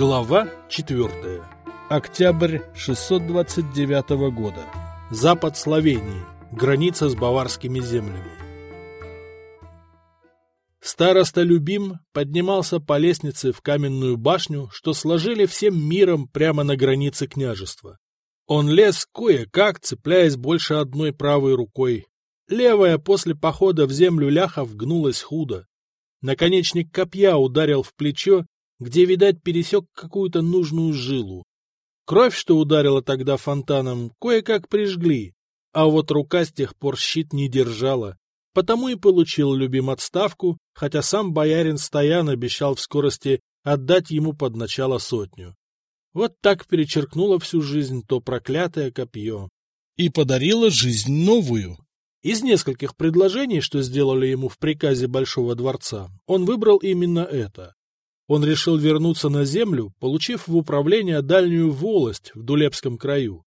Глава 4. Октябрь 629 года. Запад Словении. Граница с баварскими землями. Староста Любим поднимался по лестнице в каменную башню, что сложили всем миром прямо на границе княжества. Он лез кое-как, цепляясь больше одной правой рукой. Левая после похода в землю ляхов гнулась худо. Наконечник копья ударил в плечо, где, видать, пересек какую-то нужную жилу. Кровь, что ударила тогда фонтаном, кое-как прижгли, а вот рука с тех пор щит не держала. Потому и получил любим отставку, хотя сам боярин Стоян обещал в скорости отдать ему под начало сотню. Вот так перечеркнуло всю жизнь то проклятое копье. И подарило жизнь новую. Из нескольких предложений, что сделали ему в приказе Большого дворца, он выбрал именно это. Он решил вернуться на землю, получив в управление дальнюю волость в Дулепском краю.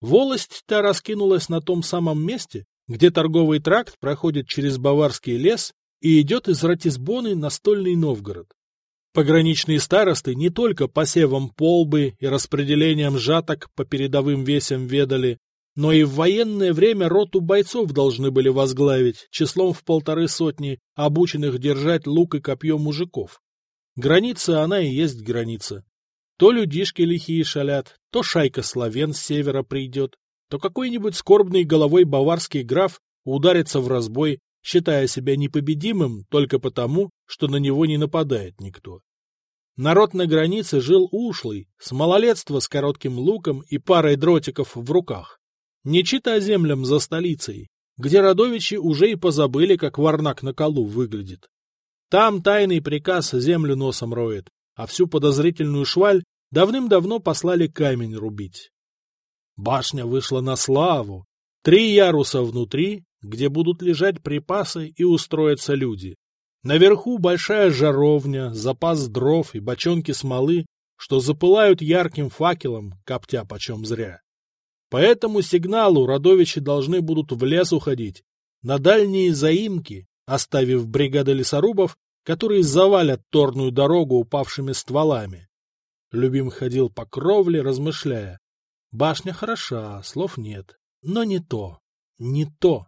Волость-то раскинулась на том самом месте, где торговый тракт проходит через Баварский лес и идет из Ратисбоны на Стольный Новгород. Пограничные старосты не только посевом полбы и распределением жаток по передовым весям ведали, но и в военное время роту бойцов должны были возглавить, числом в полторы сотни, обученных держать лук и копье мужиков. Граница она и есть граница. То людишки лихие шалят, то шайка славян с севера придет, то какой-нибудь скорбный головой баварский граф ударится в разбой, считая себя непобедимым только потому, что на него не нападает никто. Народ на границе жил ушлый, с малолетства с коротким луком и парой дротиков в руках. Не чита землям за столицей, где родовичи уже и позабыли, как варнак на колу выглядит. Там тайный приказ землю носом роет, а всю подозрительную шваль давным-давно послали камень рубить. Башня вышла на славу. Три яруса внутри, где будут лежать припасы и устроятся люди. Наверху большая жаровня, запас дров и бочонки смолы, что запылают ярким факелом, коптя почем зря. По этому сигналу родовичи должны будут в лес уходить, на дальние заимки, оставив бригады лесорубов, которые завалят торную дорогу упавшими стволами. Любим ходил по кровле, размышляя. Башня хороша, слов нет, но не то, не то.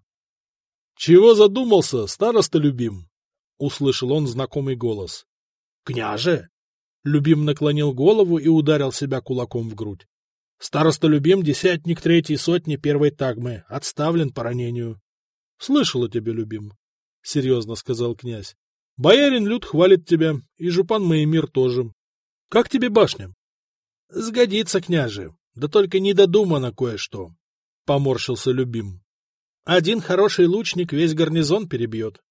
— Чего задумался, староста Любим? — услышал он знакомый голос. — Княже! Любим наклонил голову и ударил себя кулаком в грудь. Староста Любим, десятник третьей сотни первой тагмы, отставлен по ранению. — Слышал о тебе, Любим, — серьезно сказал князь. — Боярин Люд хвалит тебя, и жупан Моемир тоже. Как тебе башня? — Сгодится, княже, да только недодумано кое-что, — поморщился Любим. Один хороший лучник весь гарнизон перебьет.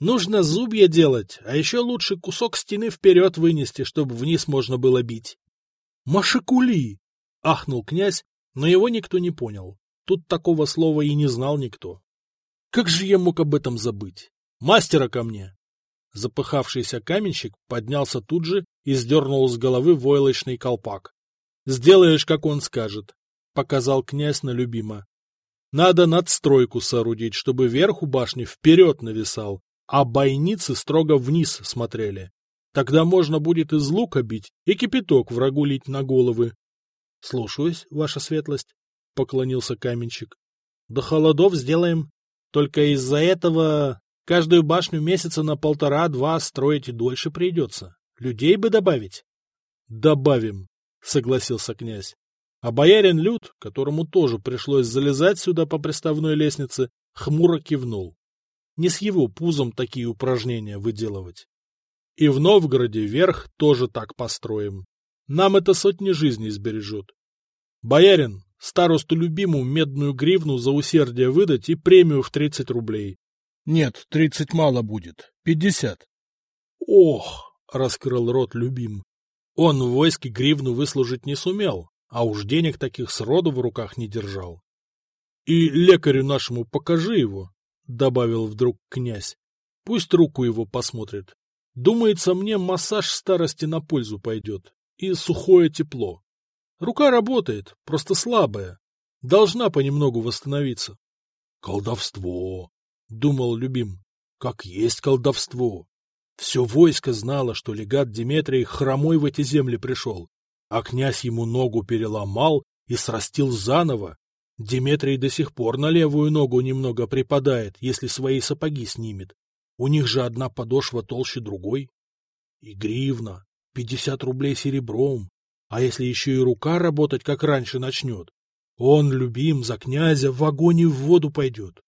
Нужно зубья делать, а еще лучше кусок стены вперед вынести, чтобы вниз можно было бить. — Машикули! — ахнул князь, но его никто не понял. Тут такого слова и не знал никто. Как же я мог об этом забыть? Мастера ко мне! Запыхавшийся каменщик поднялся тут же и сдернул с головы войлочный колпак. Сделаешь, как он скажет, — показал князь на любима. Надо надстройку соорудить, чтобы верх у башни вперед нависал, а бойницы строго вниз смотрели. Тогда можно будет из лука бить и кипяток врагу лить на головы. — Слушаюсь, ваша светлость, — поклонился каменщик. — До холодов сделаем. Только из-за этого каждую башню месяца на полтора-два строить и дольше придется. Людей бы добавить. — Добавим, — согласился князь. А боярин Люд, которому тоже пришлось залезать сюда по приставной лестнице, хмуро кивнул. Не с его пузом такие упражнения выделывать. И в Новгороде верх тоже так построим. Нам это сотни жизней сбережет. Боярин, старосту любиму медную гривну за усердие выдать и премию в тридцать рублей. Нет, тридцать мало будет. Пятьдесят. Ох, раскрыл рот любим. Он в войске гривну выслужить не сумел, а уж денег таких сроду в руках не держал. — И лекарю нашему покажи его, — добавил вдруг князь. — Пусть руку его посмотрит. Думается, мне массаж старости на пользу пойдет. И сухое тепло. Рука работает, просто слабая. Должна понемногу восстановиться. — Колдовство! — думал любим. — Как есть колдовство! Все войско знало, что легат Диметрий хромой в эти земли пришел, а князь ему ногу переломал и срастил заново. Диметрий до сих пор на левую ногу немного припадает, если свои сапоги снимет. У них же одна подошва толще другой. И гривна, пятьдесят рублей серебром. А если еще и рука работать, как раньше, начнет? Он, любим, за князя в огонь и в воду пойдет.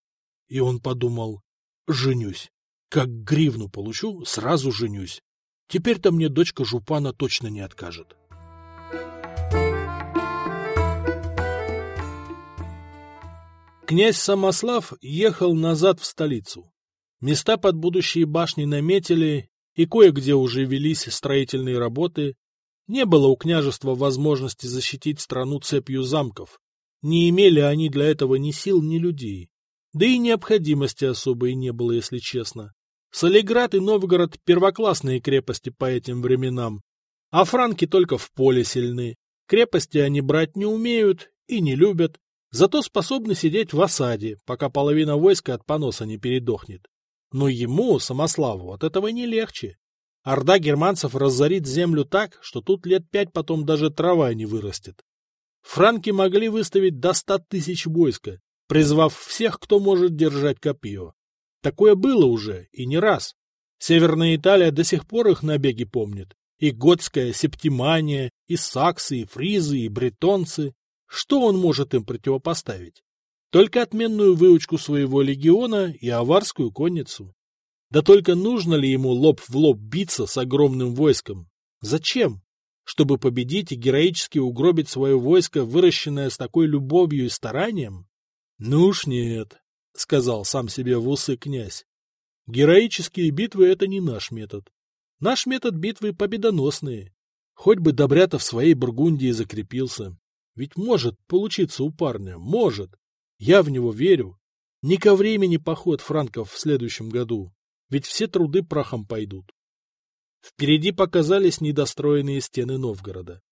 И он подумал, женюсь. Как гривну получу, сразу женюсь. Теперь-то мне дочка Жупана точно не откажет. Князь Самослав ехал назад в столицу. Места под будущие башни наметили, и кое-где уже велись строительные работы. Не было у княжества возможности защитить страну цепью замков. Не имели они для этого ни сил, ни людей. Да и необходимости особой не было, если честно. Солиград и Новгород — первоклассные крепости по этим временам, а франки только в поле сильны. Крепости они брать не умеют и не любят, зато способны сидеть в осаде, пока половина войска от поноса не передохнет. Но ему, Самославу, от этого не легче. Орда германцев разорит землю так, что тут лет пять потом даже трава не вырастет. Франки могли выставить до ста тысяч войска, призвав всех, кто может держать копье. Такое было уже, и не раз. Северная Италия до сих пор их набеги помнит. И готская септимания, и саксы, и фризы, и бретонцы. Что он может им противопоставить? Только отменную выучку своего легиона и аварскую конницу. Да только нужно ли ему лоб в лоб биться с огромным войском? Зачем? Чтобы победить и героически угробить свое войско, выращенное с такой любовью и старанием? Ну уж нет. — сказал сам себе в усы князь. «Героические битвы — это не наш метод. Наш метод битвы победоносные. Хоть бы Добрятов в своей Бургундии закрепился. Ведь может получиться у парня, может. Я в него верю. Не ко времени поход франков в следующем году, ведь все труды прахом пойдут. Впереди показались недостроенные стены Новгорода.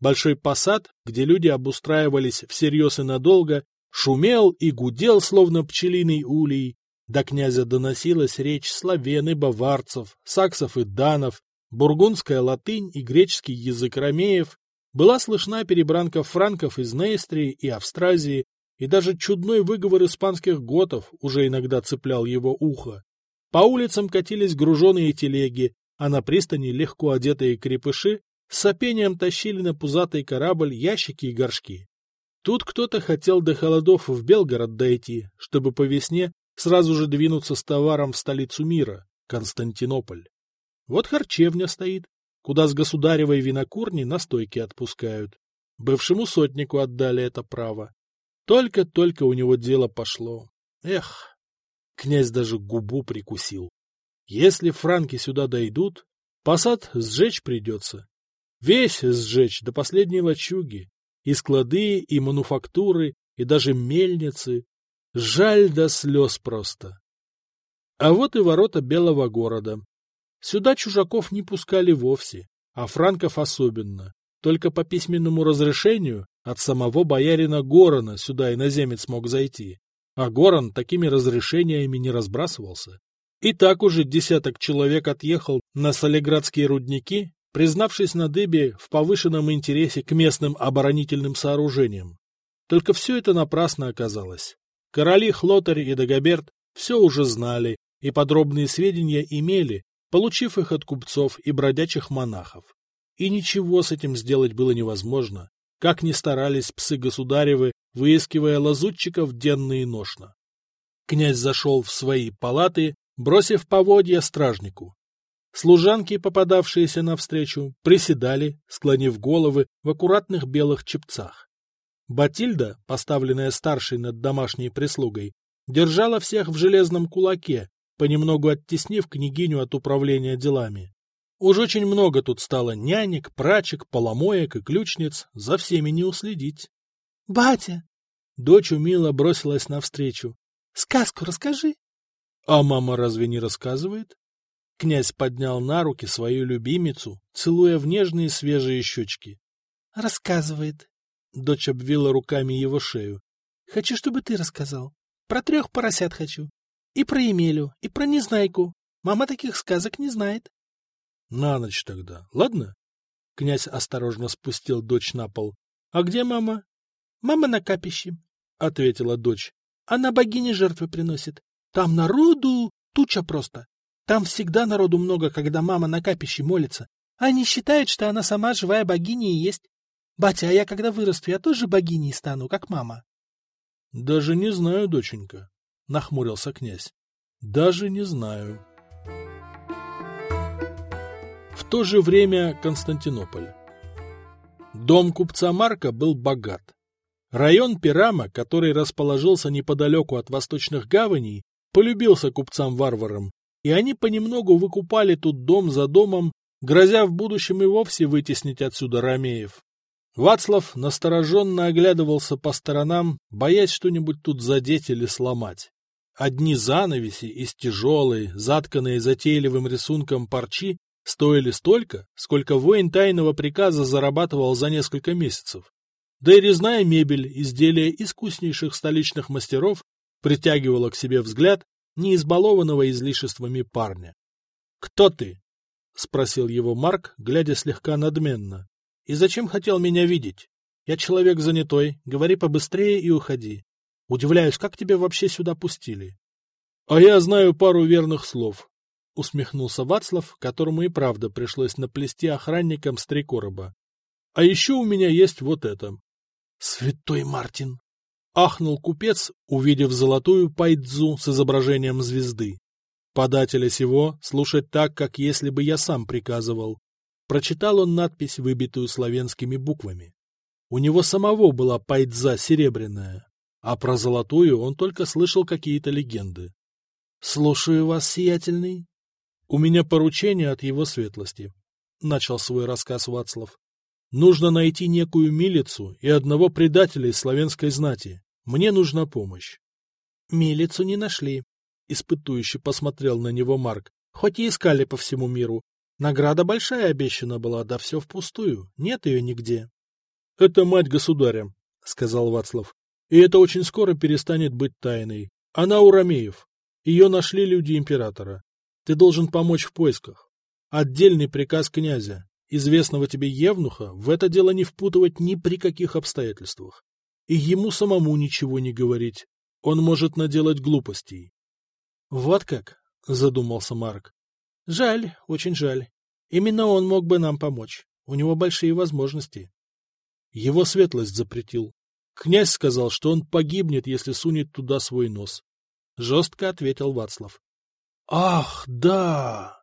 Большой посад, где люди обустраивались всерьез и надолго, шумел и гудел, словно пчелиный улей. До князя доносилась речь славян и баварцев, саксов и данов, бургундская латынь и греческий язык ромеев, была слышна перебранка франков из Нейстрии и Австразии, и даже чудной выговор испанских готов уже иногда цеплял его ухо. По улицам катились груженые телеги, а на пристани легко одетые крепыши с сопением тащили на пузатый корабль ящики и горшки. Тут кто-то хотел до холодов в Белгород дойти, чтобы по весне сразу же двинуться с товаром в столицу мира, Константинополь. Вот харчевня стоит, куда с государевой винокурни настойки отпускают. Бывшему сотнику отдали это право. Только-только у него дело пошло. Эх, князь даже губу прикусил. Если франки сюда дойдут, посад сжечь придется. Весь сжечь до последней лачуги, и склады, и мануфактуры, и даже мельницы. Жаль до слез просто. А вот и ворота Белого города. Сюда чужаков не пускали вовсе, а франков особенно. Только по письменному разрешению от самого боярина Горона сюда иноземец мог зайти. А Горон такими разрешениями не разбрасывался. И так уже десяток человек отъехал на Солиградские рудники признавшись на дыбе в повышенном интересе к местным оборонительным сооружениям. Только все это напрасно оказалось. Короли Хлотарь и Дагоберт все уже знали и подробные сведения имели, получив их от купцов и бродячих монахов. И ничего с этим сделать было невозможно, как ни старались псы-государевы, выискивая лазутчиков денно и ношно. Князь зашел в свои палаты, бросив поводья стражнику. Служанки, попадавшиеся навстречу, приседали, склонив головы в аккуратных белых чепцах. Батильда, поставленная старшей над домашней прислугой, держала всех в железном кулаке, понемногу оттеснив княгиню от управления делами. Уж очень много тут стало нянек, прачек, поломоек и ключниц, за всеми не уследить. — Батя! Дочь умило бросилась навстречу. — Сказку расскажи. — А мама разве не рассказывает? Князь поднял на руки свою любимицу, целуя в нежные свежие щечки. — Рассказывает. Дочь обвила руками его шею. — Хочу, чтобы ты рассказал. Про трех поросят хочу. И про Емелю, и про Незнайку. Мама таких сказок не знает. — На ночь тогда, ладно? Князь осторожно спустил дочь на пол. — А где мама? — Мама на капище, — ответила дочь. — Она богине жертвы приносит. Там народу туча просто. Там всегда народу много, когда мама на капище молится. Они считают, что она сама живая богиня и есть. Батя, а я когда вырасту, я тоже богиней стану, как мама. — Даже не знаю, доченька, — нахмурился князь. — Даже не знаю. В то же время Константинополь. Дом купца Марка был богат. Район Пирама, который расположился неподалеку от восточных гаваней, полюбился купцам-варварам, и они понемногу выкупали тут дом за домом, грозя в будущем и вовсе вытеснить отсюда ромеев. Вацлав настороженно оглядывался по сторонам, боясь что-нибудь тут задеть или сломать. Одни занавеси из тяжелой, затканной затейливым рисунком парчи стоили столько, сколько воин тайного приказа зарабатывал за несколько месяцев. Да и резная мебель, изделия искуснейших столичных мастеров, притягивала к себе взгляд не избалованного излишествами парня. — Кто ты? — спросил его Марк, глядя слегка надменно. — И зачем хотел меня видеть? Я человек занятой, говори побыстрее и уходи. Удивляюсь, как тебя вообще сюда пустили? — А я знаю пару верных слов, — усмехнулся Вацлав, которому и правда пришлось наплести охранникам с три короба. — А еще у меня есть вот это. — Святой Мартин! — ахнул купец, увидев золотую пайдзу с изображением звезды. Подателя сего слушать так, как если бы я сам приказывал. Прочитал он надпись, выбитую славянскими буквами. У него самого была пайдза серебряная, а про золотую он только слышал какие-то легенды. — Слушаю вас, сиятельный. — У меня поручение от его светлости, — начал свой рассказ Вацлав. Нужно найти некую милицу и одного предателя из славянской знати. Мне нужна помощь. Милицу не нашли. Испытующе посмотрел на него Марк. Хоть и искали по всему миру. Награда большая обещана была, да все впустую. Нет ее нигде. — Это мать государя, — сказал Вацлав. — И это очень скоро перестанет быть тайной. Она у Ромеев. Ее нашли люди императора. Ты должен помочь в поисках. Отдельный приказ князя известного тебе Евнуха в это дело не впутывать ни при каких обстоятельствах. И ему самому ничего не говорить. Он может наделать глупостей. — Вот как? — задумался Марк. — Жаль, очень жаль. Именно он мог бы нам помочь. У него большие возможности. Его светлость запретил. Князь сказал, что он погибнет, если сунет туда свой нос. Жестко ответил Вацлав. — Ах, да!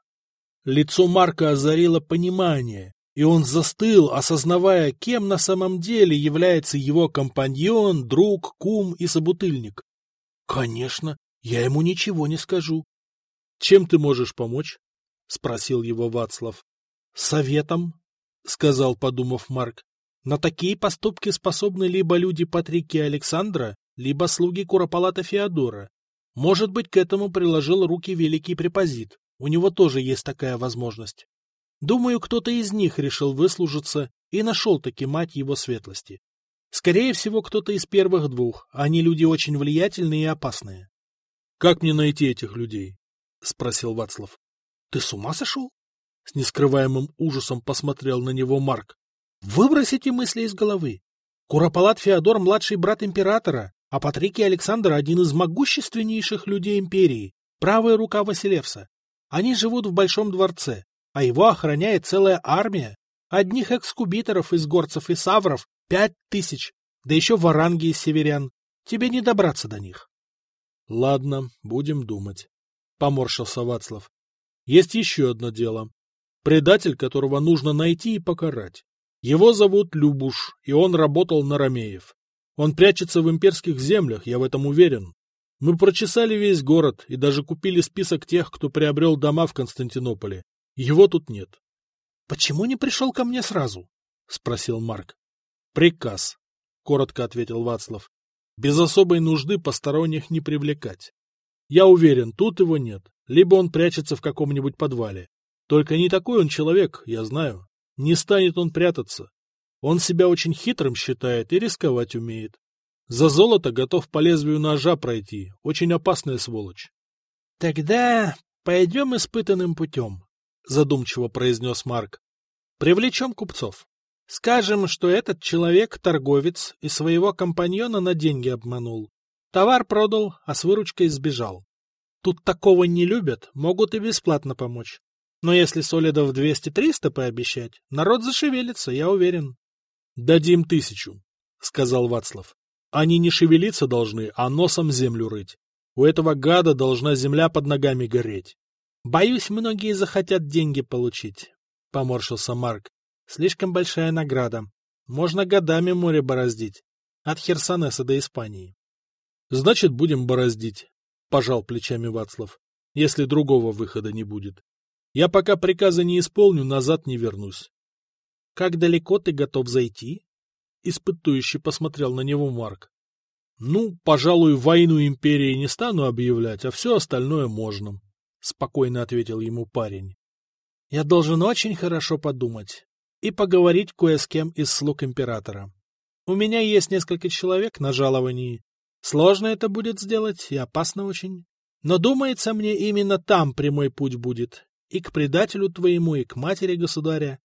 Лицо Марка озарило понимание, и он застыл, осознавая, кем на самом деле является его компаньон, друг, кум и собутыльник. — Конечно, я ему ничего не скажу. — Чем ты можешь помочь? — спросил его Вацлав. — Советом, — сказал, подумав Марк. — На такие поступки способны либо люди Патрики Александра, либо слуги Куропалата Феодора. Может быть, к этому приложил руки великий препозит. У него тоже есть такая возможность. Думаю, кто-то из них решил выслужиться и нашел-таки мать его светлости. Скорее всего, кто-то из первых двух. Они люди очень влиятельные и опасные. — Как мне найти этих людей? — спросил Вацлав. — Ты с ума сошел? С нескрываемым ужасом посмотрел на него Марк. — Выбрось эти мысли из головы. Куропалат Феодор — младший брат императора, а Патрикий Александр — один из могущественнейших людей империи, правая рука Василевса. Они живут в Большом дворце, а его охраняет целая армия. Одних экскубиторов из горцев и савров пять тысяч, да еще варанги из северян. Тебе не добраться до них. — Ладно, будем думать, — поморщился Вацлав. — Есть еще одно дело. Предатель, которого нужно найти и покарать. Его зовут Любуш, и он работал на Ромеев. Он прячется в имперских землях, я в этом уверен. Мы прочесали весь город и даже купили список тех, кто приобрел дома в Константинополе. Его тут нет. — Почему не пришел ко мне сразу? — спросил Марк. — Приказ, — коротко ответил Вацлав. — Без особой нужды посторонних не привлекать. Я уверен, тут его нет, либо он прячется в каком-нибудь подвале. Только не такой он человек, я знаю. Не станет он прятаться. Он себя очень хитрым считает и рисковать умеет. За золото готов по лезвию ножа пройти. Очень опасная сволочь. — Тогда Пойдем испытанным путем, задумчиво произнес Марк. Привлечем купцов. Скажем, что этот человек торговец и своего компаньона на деньги обманул. Товар продал, а с выручкой сбежал. Тут такого не любят, могут и бесплатно помочь. Но если солидов 200-300 пообещать, народ зашевелится, я уверен. — Дадим тысячу, — сказал Вацлав. — Они не шевелиться должны, а носом землю рыть. У этого гада должна земля под ногами гореть. — Боюсь, многие захотят деньги получить, — поморщился Марк. — Слишком большая награда. Можно годами море бороздить. От Херсонеса до Испании. — Значит, будем бороздить, — пожал плечами Вацлав, — если другого выхода не будет. Я пока приказа не исполню, назад не вернусь. — Как далеко ты готов зайти? — испытующе посмотрел на него Марк. — Ну, пожалуй, войну империи не стану объявлять, а все остальное можно, — спокойно ответил ему парень. — Я должен очень хорошо подумать и поговорить кое с кем из слуг императора. У меня есть несколько человек на жаловании, Сложно это будет сделать и опасно очень. Но думается мне, именно там прямой путь будет. И к предателю твоему, и к матери государя.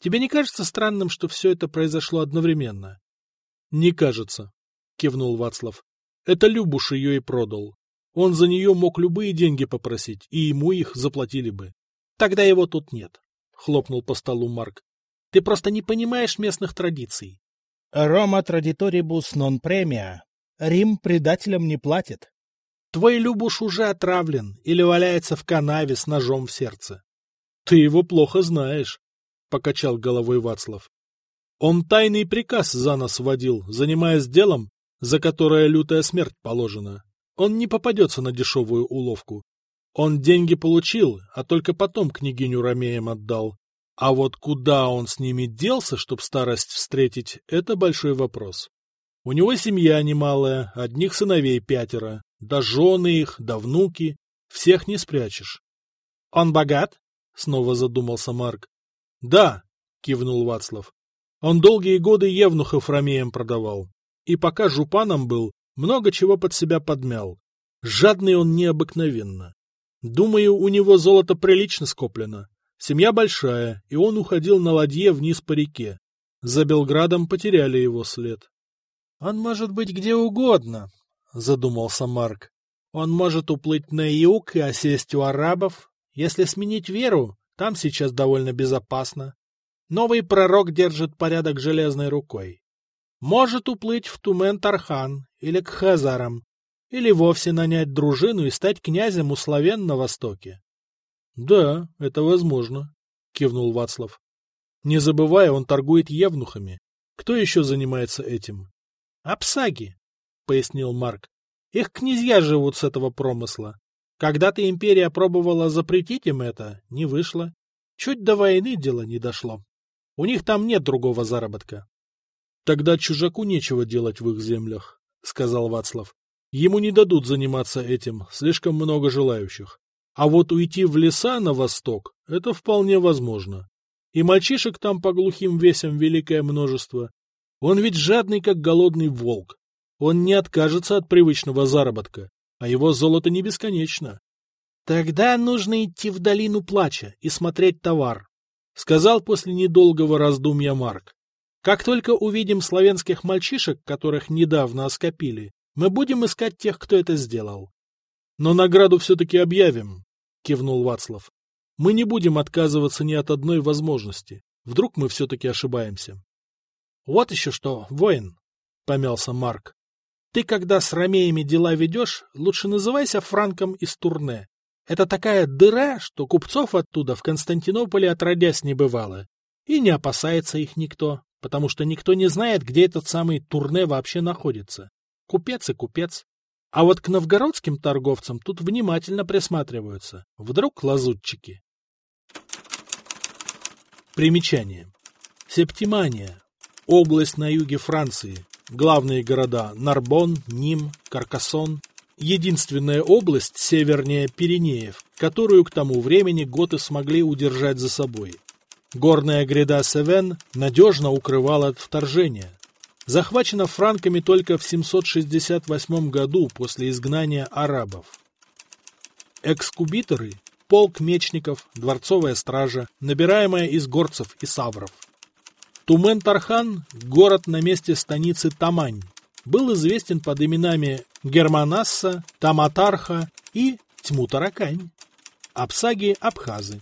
Тебе не кажется странным, что все это произошло одновременно? — Не кажется, — кивнул Вацлав. — Это Любуш ее и продал. Он за нее мог любые деньги попросить, и ему их заплатили бы. — Тогда его тут нет, — хлопнул по столу Марк. — Ты просто не понимаешь местных традиций. — Рома традиторибус нон премия, Рим предателям не платит. Твой Любуш уже отравлен или валяется в канаве с ножом в сердце. Ты его плохо знаешь, — покачал головой Вацлав. Он тайный приказ за нас вводил, занимаясь делом, за которое лютая смерть положена. Он не попадется на дешевую уловку. Он деньги получил, а только потом княгиню Ромеям отдал. А вот куда он с ними делся, чтоб старость встретить, это большой вопрос. У него семья немалая, одних сыновей пятеро, да жены их, да внуки, всех не спрячешь. — Он богат? — снова задумался Марк. — Да, — кивнул Вацлав. Он долгие годы евнухов ромеям продавал. И пока жупаном был, много чего под себя подмял. Жадный он необыкновенно. Думаю, у него золото прилично скоплено. Семья большая, и он уходил на ладье вниз по реке. За Белградом потеряли его след. «Он может быть где угодно», — задумался Марк. «Он может уплыть на юг и осесть у арабов. Если сменить веру, там сейчас довольно безопасно. Новый пророк держит порядок железной рукой. Может уплыть в Тумен-Тархан или к Хазарам, или вовсе нанять дружину и стать князем у славян на Востоке. — Да, это возможно, — кивнул Вацлав. — Не забывая, он торгует евнухами. Кто еще занимается этим? Апсаги, — пояснил Марк. Их князья живут с этого промысла. Когда-то империя пробовала запретить им это, не вышло. Чуть до войны дело не дошло. У них там нет другого заработка. — Тогда чужаку нечего делать в их землях, — сказал Вацлав. Ему не дадут заниматься этим, слишком много желающих. А вот уйти в леса на восток — это вполне возможно. И мальчишек там по глухим весям великое множество, он ведь жадный, как голодный волк. Он не откажется от привычного заработка, а его золото не бесконечно. — Тогда нужно идти в долину плача и смотреть товар, — сказал после недолгого раздумья Марк. — Как только увидим славянских мальчишек, которых недавно оскопили, мы будем искать тех, кто это сделал. — Но награду все-таки объявим, — кивнул Вацлав. — Мы не будем отказываться ни от одной возможности. Вдруг мы все-таки ошибаемся. Вот еще что, воин, — помялся Марк. Ты, когда с ромеями дела ведешь, лучше называйся Франком из Турне. Это такая дыра, что купцов оттуда в Константинополе отродясь не бывало. И не опасается их никто, потому что никто не знает, где этот самый Турне вообще находится. Купец и купец. А вот к новгородским торговцам тут внимательно присматриваются. Вдруг лазутчики. Примечание. Септимания Область на юге Франции. Главные города Нарбон, Ним, Каркасон. Единственная область севернее Пиренеев, которую к тому времени готы смогли удержать за собой. Горная гряда Севен надежно укрывала от вторжения. Захвачена франками только в 768 году после изгнания арабов. Экскубиторы полк мечников, дворцовая стража, набираемая из горцев и савров. Тумен-Тархан – город на месте станицы Тамань. Был известен под именами Германасса, Таматарха и Тьму-Таракань. Апсаги – абхазы.